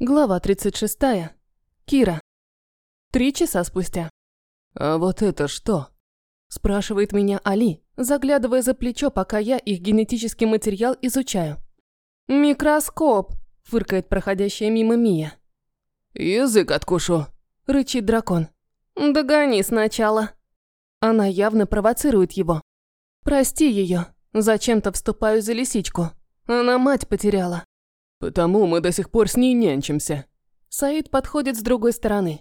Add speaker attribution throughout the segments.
Speaker 1: Глава 36. Кира. Три часа спустя.
Speaker 2: «А вот это что?»
Speaker 1: Спрашивает меня Али, заглядывая за плечо, пока я их генетический материал изучаю. «Микроскоп!» – фыркает проходящая мимо Мия.
Speaker 2: «Язык откушу!»
Speaker 1: – рычит дракон. «Догони сначала!» Она явно провоцирует его. «Прости ее. Зачем-то вступаю за лисичку. Она мать потеряла.
Speaker 2: Потому мы до сих пор с ней нянчимся.
Speaker 1: Саид подходит с другой стороны.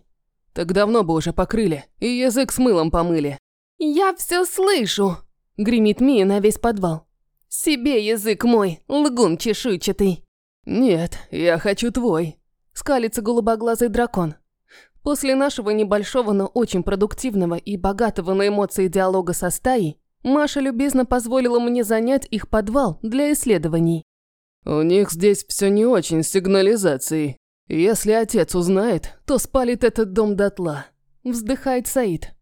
Speaker 2: Так давно бы уже покрыли, и язык с мылом помыли.
Speaker 1: «Я все слышу!» – гремит Мия на весь подвал. «Себе язык мой, лгун чешуйчатый!»
Speaker 2: «Нет, я хочу твой!» – скалится голубоглазый дракон.
Speaker 1: После нашего небольшого, но очень продуктивного и богатого на эмоции диалога со стаей, Маша любезно позволила мне занять их подвал для исследований.
Speaker 2: «У них здесь все не очень с сигнализацией. Если отец узнает, то спалит этот дом дотла», – вздыхает Саид.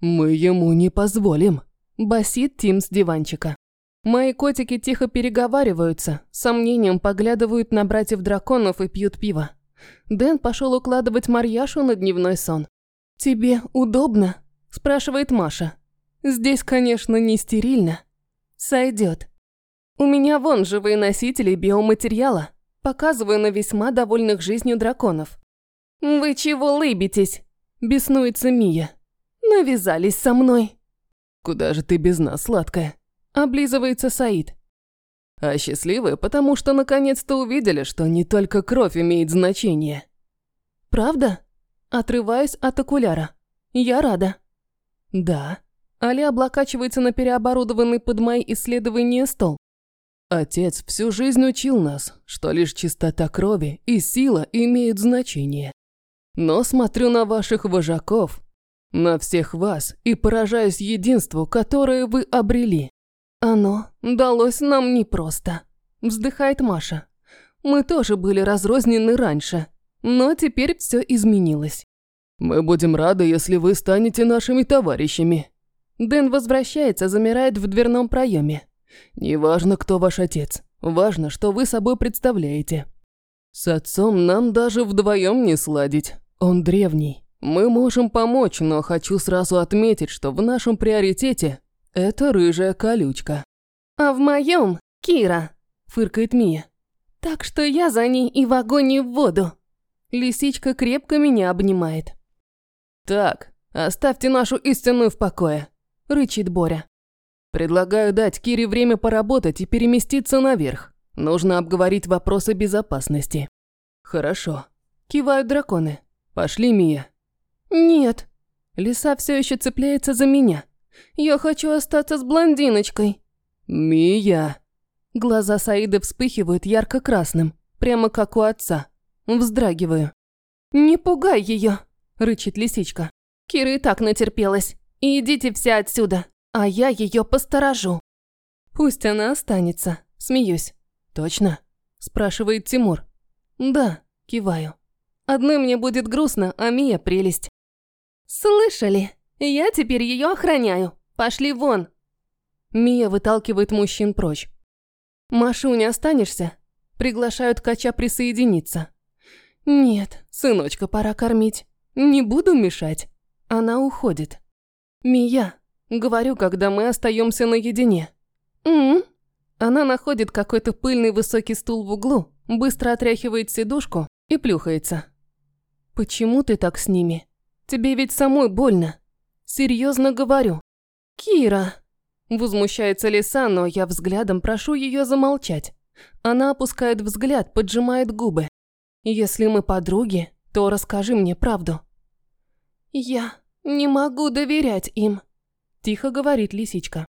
Speaker 2: «Мы ему не позволим», – басит Тим с диванчика.
Speaker 1: Мои котики тихо переговариваются, сомнением поглядывают на братьев-драконов и пьют пиво. Дэн пошел укладывать Марьяшу на дневной сон. «Тебе удобно?» – спрашивает Маша. «Здесь, конечно, не стерильно. Сойдет. У меня вон живые носители биоматериала. Показываю на весьма довольных жизнью драконов. «Вы чего лыбитесь?» – беснуется Мия. «Навязались со мной».
Speaker 2: «Куда же ты без нас, сладкая?» – облизывается Саид. «А счастливые, потому что наконец-то увидели, что не только кровь имеет значение».
Speaker 1: «Правда?» – отрываюсь от окуляра. «Я рада».
Speaker 2: «Да».
Speaker 1: Али облокачивается на переоборудованный под мои исследования стол.
Speaker 2: Отец всю жизнь учил нас, что лишь чистота крови и сила имеют значение. Но смотрю на ваших вожаков, на всех вас и поражаюсь единству, которое вы обрели.
Speaker 1: Оно далось нам непросто, вздыхает Маша. Мы тоже были разрознены раньше, но теперь все изменилось.
Speaker 2: Мы будем рады, если вы станете нашими товарищами.
Speaker 1: Дэн возвращается, замирает в дверном проеме.
Speaker 2: Неважно, кто ваш отец. Важно, что вы собой представляете. С отцом нам даже вдвоем не сладить. Он древний. Мы можем помочь, но хочу сразу отметить, что в нашем приоритете это рыжая колючка.
Speaker 1: А в моем Кира, фыркает Мия. Так что я за ней и в огонь, и в воду. Лисичка крепко меня обнимает.
Speaker 2: Так, оставьте нашу истинную в покое, рычит Боря. Предлагаю дать Кире время поработать и переместиться наверх. Нужно обговорить вопросы безопасности. Хорошо.
Speaker 1: Кивают драконы.
Speaker 2: Пошли, Мия.
Speaker 1: Нет. Лиса все еще цепляется за меня. Я хочу остаться с блондиночкой.
Speaker 2: Мия.
Speaker 1: Глаза Саида вспыхивают ярко-красным, прямо как у отца. Вздрагиваю. «Не пугай ее, рычит лисичка. «Кира и так натерпелась. Идите все отсюда, а я ее посторожу. Пусть она останется, смеюсь.
Speaker 2: Точно?
Speaker 1: Спрашивает Тимур. Да, киваю. Одной мне будет грустно, а Мия прелесть. Слышали? Я теперь ее охраняю. Пошли вон. Мия выталкивает мужчин прочь. Машу, не останешься? Приглашают Кача присоединиться. Нет, сыночка пора кормить. Не буду мешать. Она уходит. Мия, Говорю, когда мы остаемся наедине. М, Она находит какой-то пыльный высокий стул в углу, быстро отряхивает сидушку и плюхается. Почему ты так с ними? Тебе ведь самой больно. Серьезно говорю. Кира. Возмущается Лиса, но я взглядом прошу ее замолчать. Она опускает взгляд, поджимает губы. Если мы подруги, то расскажи мне правду. Я не могу доверять им. Тихо говорит лисичка.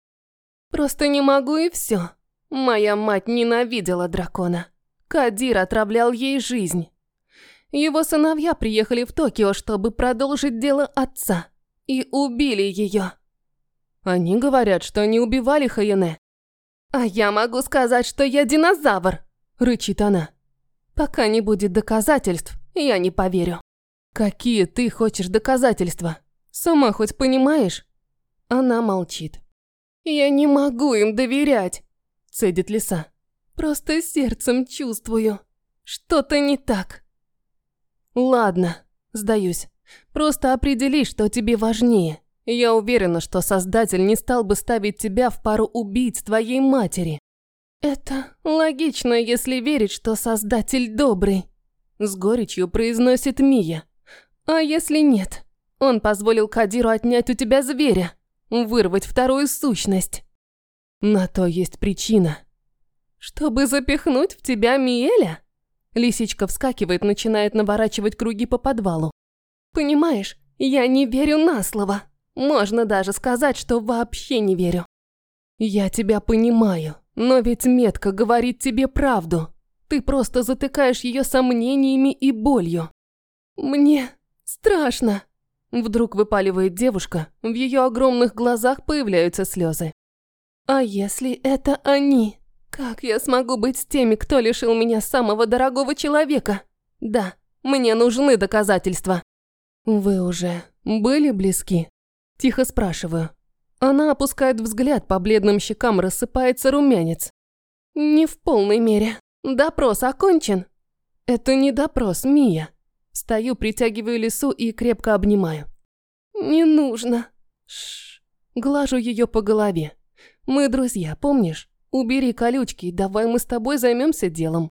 Speaker 1: Просто не могу и все. Моя мать ненавидела дракона. Кадир отравлял ей жизнь. Его сыновья приехали в Токио, чтобы продолжить дело отца. И убили ее. Они говорят, что не убивали Хаяне. А я могу сказать, что я динозавр, рычит она. Пока не будет доказательств, я не поверю. Какие ты хочешь доказательства? Сама хоть понимаешь? Она молчит. «Я не могу им доверять», – цедит лиса. «Просто сердцем чувствую. Что-то не так. Ладно, сдаюсь. Просто определи, что тебе важнее. Я уверена, что Создатель не стал бы ставить тебя в пару убийц твоей матери. Это логично, если верить, что Создатель добрый. С горечью произносит Мия. А если нет? Он позволил Кадиру отнять у тебя зверя, вырвать вторую сущность. На то есть причина. Чтобы запихнуть в тебя Миеля? Лисичка вскакивает, начинает наворачивать круги по подвалу. Понимаешь, я не верю на слово. Можно даже сказать, что вообще не верю. Я тебя понимаю, но ведь метка говорит тебе правду. Ты просто затыкаешь ее сомнениями и болью. Мне страшно. Вдруг выпаливает девушка, в ее огромных глазах появляются слезы. А если это они? Как я смогу быть с теми, кто лишил меня самого дорогого человека? Да, мне нужны доказательства. Вы уже были близки? Тихо спрашиваю. Она опускает взгляд, по бледным щекам рассыпается румянец. Не в полной мере. Допрос окончен. Это не допрос, Мия. Стою, притягиваю лису и крепко обнимаю. Не нужно. Шш. Глажу ее по голове. Мы друзья, помнишь? Убери колючки, давай мы с тобой займемся делом.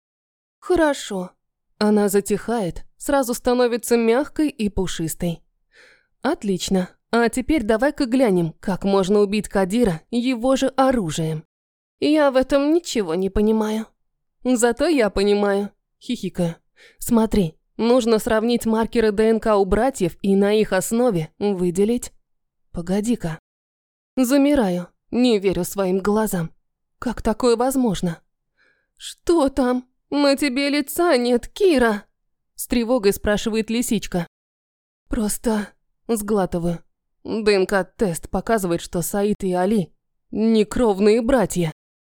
Speaker 1: Хорошо. Она затихает, сразу становится мягкой и пушистой. Отлично. А теперь давай-ка глянем, как можно убить Кадира его же оружием. Я в этом ничего не понимаю. Зато я понимаю. Хихикаю. Смотри, нужно сравнить маркеры ДНК у братьев и на их основе выделить... Погоди-ка. Замираю, не верю своим глазам. Как такое возможно? Что там? На тебе лица нет, Кира? С тревогой спрашивает лисичка. Просто сглатываю. ДНК-тест показывает, что Саид и Али – некровные братья.